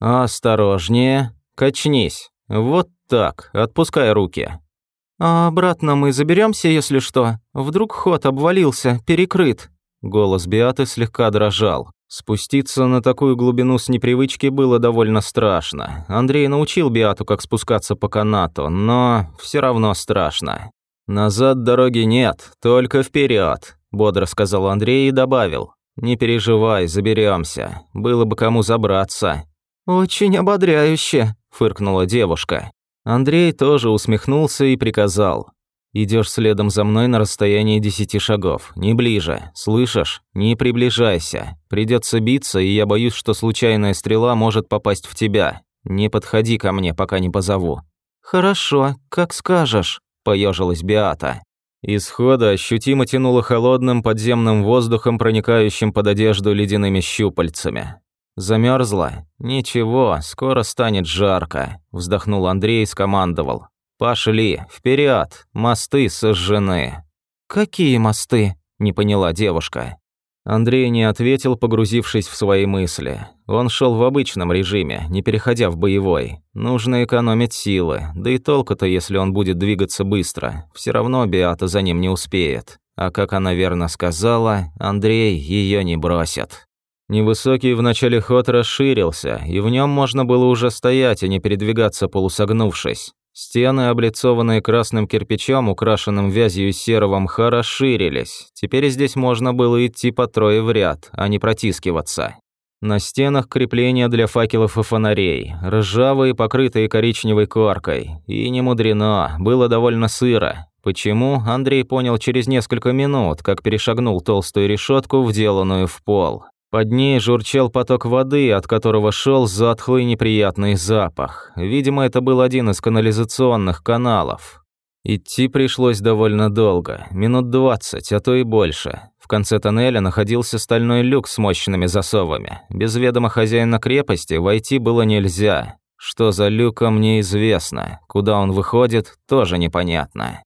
«Осторожнее. Качнись. Вот так, отпускай руки». «А обратно мы заберемся, если что? Вдруг ход обвалился, перекрыт?» Голос Биаты слегка дрожал. Спуститься на такую глубину с непривычки было довольно страшно. Андрей научил Биату, как спускаться по канату, но все равно страшно. «Назад дороги нет, только вперед, бодро сказал Андрей и добавил. «Не переживай, заберемся. Было бы кому забраться». «Очень ободряюще», – фыркнула девушка. Андрей тоже усмехнулся и приказал. Идешь следом за мной на расстоянии десяти шагов, не ближе, слышишь? Не приближайся. Придется биться, и я боюсь, что случайная стрела может попасть в тебя. Не подходи ко мне, пока не позову». «Хорошо, как скажешь», – поежилась Биата. Из хода ощутимо тянуло холодным подземным воздухом, проникающим под одежду ледяными щупальцами. Замерзла? Ничего, скоро станет жарко, вздохнул Андрей и скомандовал. Пошли, вперед, мосты сожжены. Какие мосты? не поняла девушка. Андрей не ответил, погрузившись в свои мысли. Он шел в обычном режиме, не переходя в боевой. Нужно экономить силы, да и толку-то, если он будет двигаться быстро. Все равно Биата за ним не успеет. А как она верно сказала, Андрей ее не бросит. Невысокий в начале ход расширился, и в нем можно было уже стоять, а не передвигаться полусогнувшись. Стены, облицованные красным кирпичом, украшенным вязью серого мха, расширились. Теперь здесь можно было идти по трое в ряд, а не протискиваться. На стенах крепления для факелов и фонарей, ржавые, покрытые коричневой коркой. И не мудрено, было довольно сыро. Почему, Андрей понял через несколько минут, как перешагнул толстую решетку, вделанную в пол. Под ней журчал поток воды, от которого шел затхлый неприятный запах. Видимо, это был один из канализационных каналов. Идти пришлось довольно долго, минут двадцать, а то и больше. В конце тоннеля находился стальной люк с мощными засовами. Без ведома хозяина крепости войти было нельзя. Что за люком, неизвестно. Куда он выходит, тоже непонятно.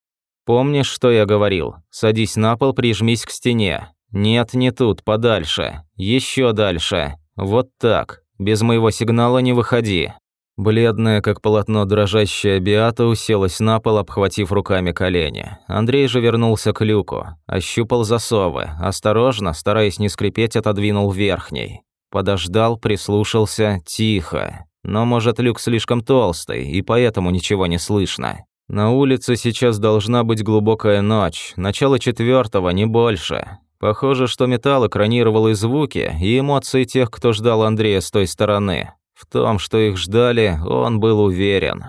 Помнишь, что я говорил? Садись на пол, прижмись к стене. «Нет, не тут, подальше. Еще дальше. Вот так. Без моего сигнала не выходи». Бледная, как полотно дрожащая Биата уселась на пол, обхватив руками колени. Андрей же вернулся к люку. Ощупал засовы. Осторожно, стараясь не скрипеть, отодвинул верхний. Подождал, прислушался. Тихо. Но, может, люк слишком толстый, и поэтому ничего не слышно. На улице сейчас должна быть глубокая ночь. Начало четвертого, не больше. Похоже, что металл экранировал и звуки, и эмоции тех, кто ждал Андрея с той стороны. В том, что их ждали, он был уверен.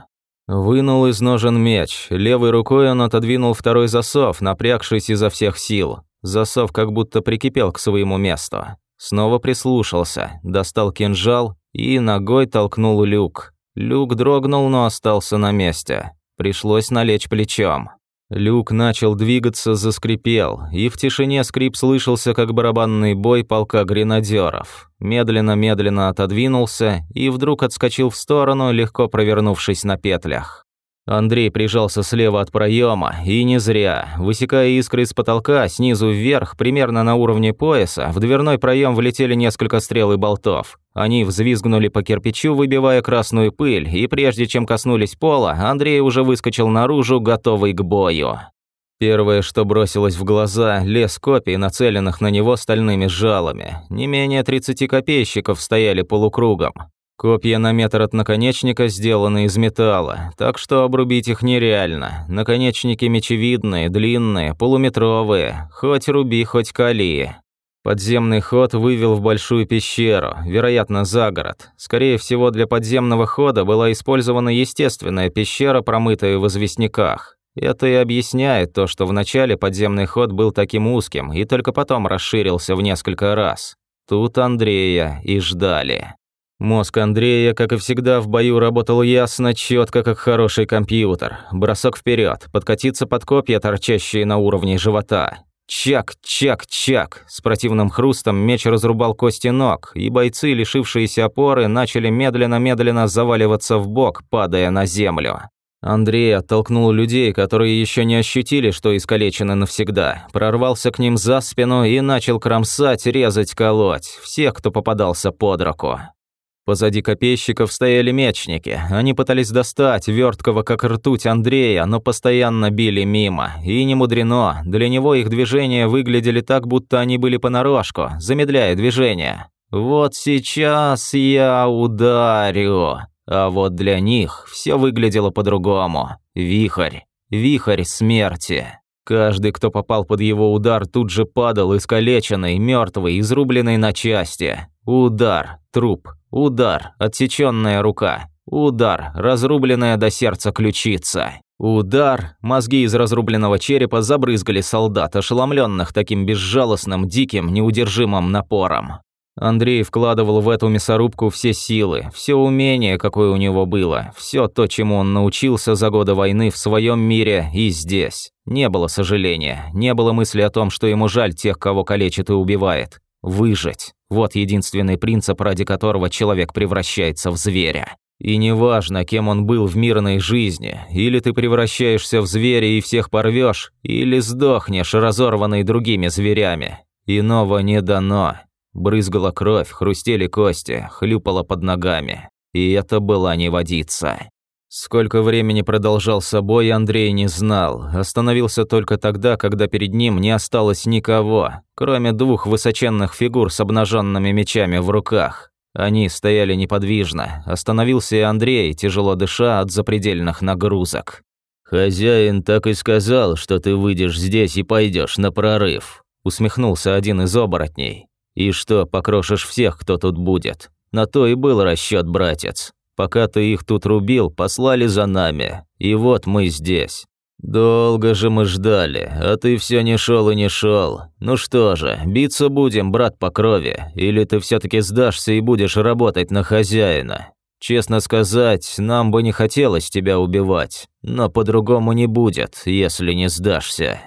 Вынул из ножен меч. Левой рукой он отодвинул второй засов, напрягшись изо всех сил. Засов как будто прикипел к своему месту. Снова прислушался, достал кинжал и ногой толкнул люк. Люк дрогнул, но остался на месте. Пришлось налечь плечом. Люк начал двигаться, заскрипел, и в тишине скрип слышался, как барабанный бой полка гренадеров. Медленно-медленно отодвинулся и вдруг отскочил в сторону, легко провернувшись на петлях. Андрей прижался слева от проема, и не зря. Высекая искры из потолка, снизу вверх, примерно на уровне пояса, в дверной проем влетели несколько стрел и болтов. Они взвизгнули по кирпичу, выбивая красную пыль, и прежде чем коснулись пола, Андрей уже выскочил наружу, готовый к бою. Первое, что бросилось в глаза, лес копий, нацеленных на него стальными жалами. Не менее 30 копейщиков стояли полукругом. Копья на метр от наконечника сделаны из металла, так что обрубить их нереально. Наконечники мечевидные, длинные, полуметровые, хоть руби, хоть кали. Подземный ход вывел в большую пещеру, вероятно, за город. Скорее всего, для подземного хода была использована естественная пещера, промытая в известняках. Это и объясняет то, что вначале подземный ход был таким узким и только потом расширился в несколько раз. Тут Андрея и ждали. Мозг Андрея, как и всегда, в бою работал ясно, четко, как хороший компьютер. Бросок вперед, подкатиться под копья, торчащие на уровне живота. Чак, чак, чак. С противным хрустом меч разрубал кости ног, и бойцы, лишившиеся опоры, начали медленно-медленно заваливаться в бок, падая на землю. Андрей оттолкнул людей, которые еще не ощутили, что искалечены навсегда, прорвался к ним за спину и начал кромсать, резать, колоть всех, кто попадался под руку. Позади копейщиков стояли мечники. Они пытались достать верткого как ртуть Андрея, но постоянно били мимо. И не мудрено, для него их движения выглядели так, будто они были понарошку, замедляя движение. «Вот сейчас я ударю». А вот для них все выглядело по-другому. Вихрь. Вихрь смерти. Каждый, кто попал под его удар, тут же падал искалеченный, мертвый, изрубленный на части. Удар, труп, удар, отсеченная рука, удар, разрубленная до сердца ключица. Удар, мозги из разрубленного черепа забрызгали солдат, ошеломленных таким безжалостным, диким, неудержимым напором. Андрей вкладывал в эту мясорубку все силы, все умение, какое у него было, все то, чему он научился за годы войны в своем мире и здесь. Не было сожаления, не было мысли о том, что ему жаль тех, кого калечит и убивает. Выжить – вот единственный принцип, ради которого человек превращается в зверя. И неважно, кем он был в мирной жизни, или ты превращаешься в зверя и всех порвешь, или сдохнешь, разорванный другими зверями. Иного не дано. Брызгала кровь, хрустели кости, хлюпала под ногами. И это была не водица. Сколько времени продолжался бой, Андрей не знал. Остановился только тогда, когда перед ним не осталось никого, кроме двух высоченных фигур с обнаженными мечами в руках. Они стояли неподвижно. Остановился и Андрей, тяжело дыша от запредельных нагрузок. «Хозяин так и сказал, что ты выйдешь здесь и пойдешь на прорыв», усмехнулся один из оборотней. И что, покрошишь всех, кто тут будет? На то и был расчет, братец. Пока ты их тут рубил, послали за нами. И вот мы здесь. Долго же мы ждали, а ты все не шел и не шел. Ну что же, биться будем, брат по крови, или ты все-таки сдашься и будешь работать на хозяина? Честно сказать, нам бы не хотелось тебя убивать, но по-другому не будет, если не сдашься.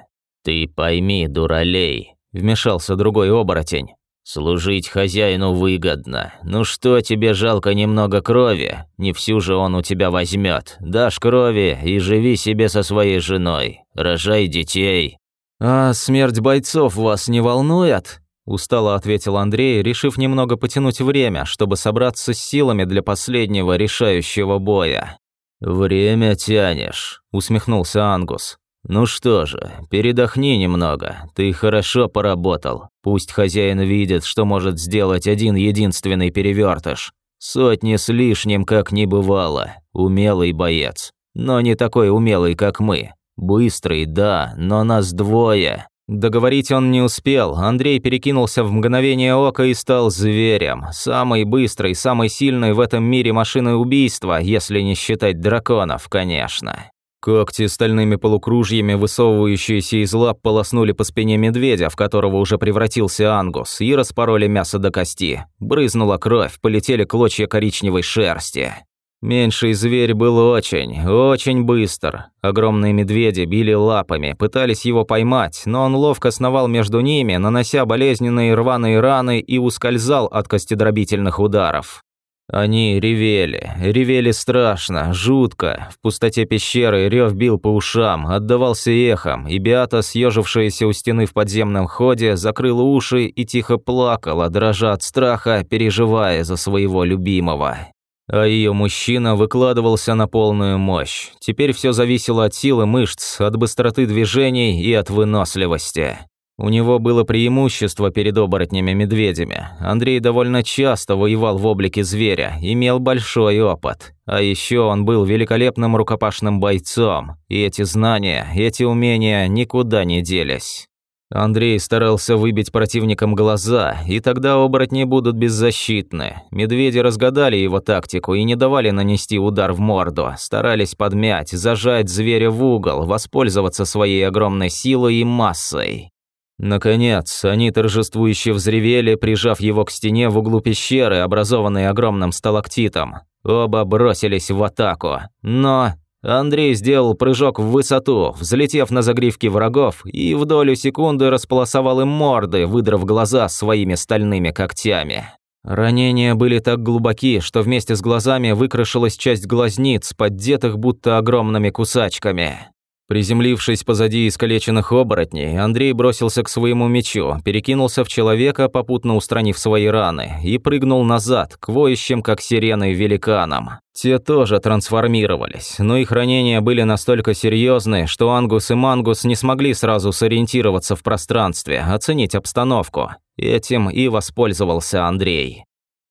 Ты пойми, дуралей, вмешался другой оборотень. Служить хозяину выгодно. Ну что, тебе жалко немного крови? Не всю же он у тебя возьмет. Дашь крови и живи себе со своей женой. Рожай детей. А смерть бойцов вас не волнует? Устало ответил Андрей, решив немного потянуть время, чтобы собраться с силами для последнего решающего боя. «Время тянешь», — усмехнулся Ангус. «Ну что же, передохни немного, ты хорошо поработал. Пусть хозяин видит, что может сделать один единственный перевертыш. Сотни с лишним, как не бывало. Умелый боец. Но не такой умелый, как мы. Быстрый, да, но нас двое». Договорить он не успел. Андрей перекинулся в мгновение ока и стал зверем. Самый быстрый, самый сильный в этом мире машиной убийства, если не считать драконов, конечно. Когти стальными полукружьями, высовывающиеся из лап, полоснули по спине медведя, в которого уже превратился ангус, и распороли мясо до кости. Брызнула кровь, полетели клочья коричневой шерсти. Меньший зверь был очень, очень быстр. Огромные медведи били лапами, пытались его поймать, но он ловко сновал между ними, нанося болезненные рваные раны и ускользал от костедробительных ударов. Они ревели, ревели страшно, жутко. В пустоте пещеры рев бил по ушам, отдавался эхом, и Биата, съежившаяся у стены в подземном ходе, закрыла уши и тихо плакала, дрожа от страха, переживая за своего любимого. А ее мужчина выкладывался на полную мощь. Теперь все зависело от силы мышц, от быстроты движений и от выносливости. У него было преимущество перед оборотнями-медведями. Андрей довольно часто воевал в облике зверя, имел большой опыт. А еще он был великолепным рукопашным бойцом, и эти знания, эти умения никуда не делись. Андрей старался выбить противникам глаза, и тогда оборотни будут беззащитны. Медведи разгадали его тактику и не давали нанести удар в морду, старались подмять, зажать зверя в угол, воспользоваться своей огромной силой и массой. Наконец, они торжествующе взревели, прижав его к стене в углу пещеры, образованной огромным сталактитом. Оба бросились в атаку. Но Андрей сделал прыжок в высоту, взлетев на загривки врагов, и в долю секунды располосовал им морды, выдрав глаза своими стальными когтями. Ранения были так глубоки, что вместе с глазами выкрашилась часть глазниц, поддетых будто огромными кусачками. Приземлившись позади искалеченных оборотней, Андрей бросился к своему мечу, перекинулся в человека, попутно устранив свои раны, и прыгнул назад, к воющим, как сирены, великанам. Те тоже трансформировались, но их ранения были настолько серьезные, что Ангус и Мангус не смогли сразу сориентироваться в пространстве, оценить обстановку. Этим и воспользовался Андрей.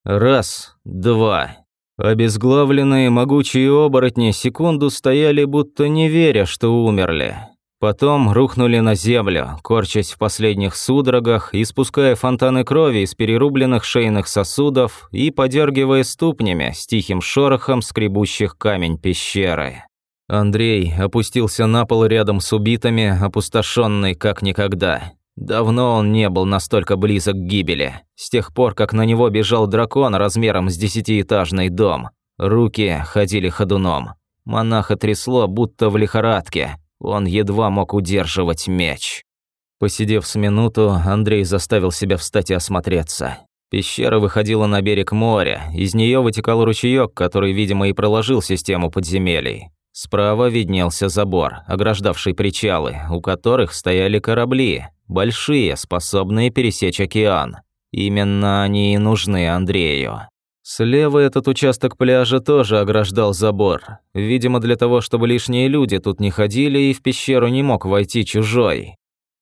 Раз, два, Обезглавленные могучие оборотни секунду стояли, будто не веря, что умерли. Потом рухнули на землю, корчась в последних судорогах, испуская фонтаны крови из перерубленных шейных сосудов и подергивая ступнями с тихим шорохом скребущих камень пещеры. Андрей опустился на пол рядом с убитыми, опустошенный как никогда. Давно он не был настолько близок к гибели. С тех пор, как на него бежал дракон размером с десятиэтажный дом. Руки ходили ходуном. Монаха трясло, будто в лихорадке. Он едва мог удерживать меч. Посидев с минуту, Андрей заставил себя встать и осмотреться. Пещера выходила на берег моря, из нее вытекал ручеек, который, видимо, и проложил систему подземелий. Справа виднелся забор, ограждавший причалы, у которых стояли корабли, большие, способные пересечь океан. Именно они и нужны Андрею. Слева этот участок пляжа тоже ограждал забор. Видимо, для того, чтобы лишние люди тут не ходили и в пещеру не мог войти чужой.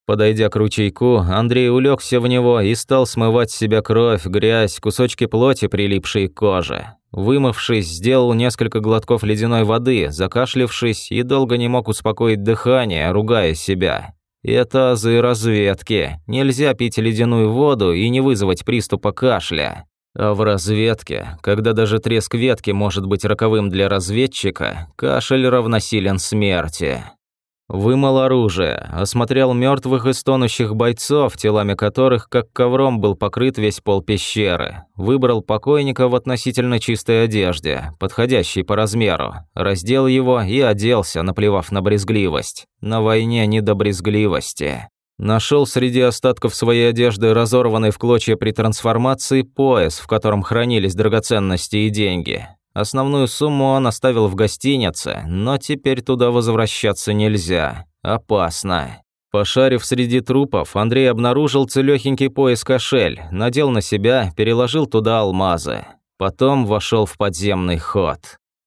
Подойдя к ручейку, Андрей улегся в него и стал смывать с себя кровь, грязь, кусочки плоти, прилипшие к коже. Вымывшись, сделал несколько глотков ледяной воды, закашлившись и долго не мог успокоить дыхание, ругая себя. Это азы разведки. Нельзя пить ледяную воду и не вызвать приступа кашля. А в разведке, когда даже треск ветки может быть роковым для разведчика, кашель равносилен смерти. Вымыл оружие, осмотрел мертвых и стонущих бойцов, телами которых, как ковром, был покрыт весь пол пещеры. Выбрал покойника в относительно чистой одежде, подходящей по размеру. Раздел его и оделся, наплевав на брезгливость. На войне не до брезгливости. Нашел среди остатков своей одежды, разорванный в клочья при трансформации, пояс, в котором хранились драгоценности и деньги. Основную сумму он оставил в гостинице, но теперь туда возвращаться нельзя. Опасно. Пошарив среди трупов, Андрей обнаружил целёхенький пояс-кошель, надел на себя, переложил туда алмазы. Потом вошел в подземный ход.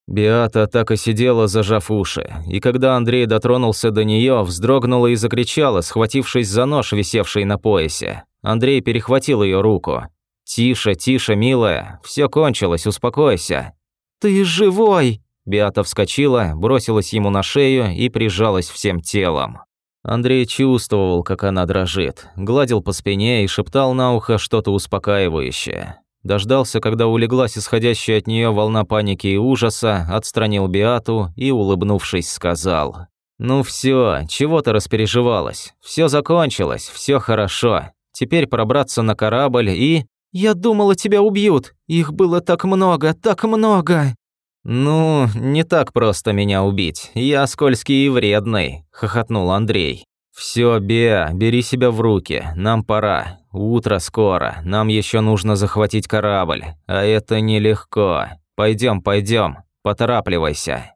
Биата так и сидела, зажав уши, и когда Андрей дотронулся до нее, вздрогнула и закричала, схватившись за нож, висевший на поясе. Андрей перехватил ее руку. «Тише, тише, милая, все кончилось, успокойся». «Ты живой!» Биата вскочила, бросилась ему на шею и прижалась всем телом. Андрей чувствовал, как она дрожит, гладил по спине и шептал на ухо что-то успокаивающее. Дождался, когда улеглась исходящая от нее волна паники и ужаса, отстранил Биату и, улыбнувшись, сказал. «Ну все, чего ты распереживалась? Все закончилось, все хорошо. Теперь пробраться на корабль и...» «Я думала, тебя убьют. Их было так много, так много». «Ну, не так просто меня убить. Я скользкий и вредный», – хохотнул Андрей. «Все, Беа, бери себя в руки. Нам пора. Утро скоро. Нам еще нужно захватить корабль. А это нелегко. Пойдем, пойдем. Поторапливайся».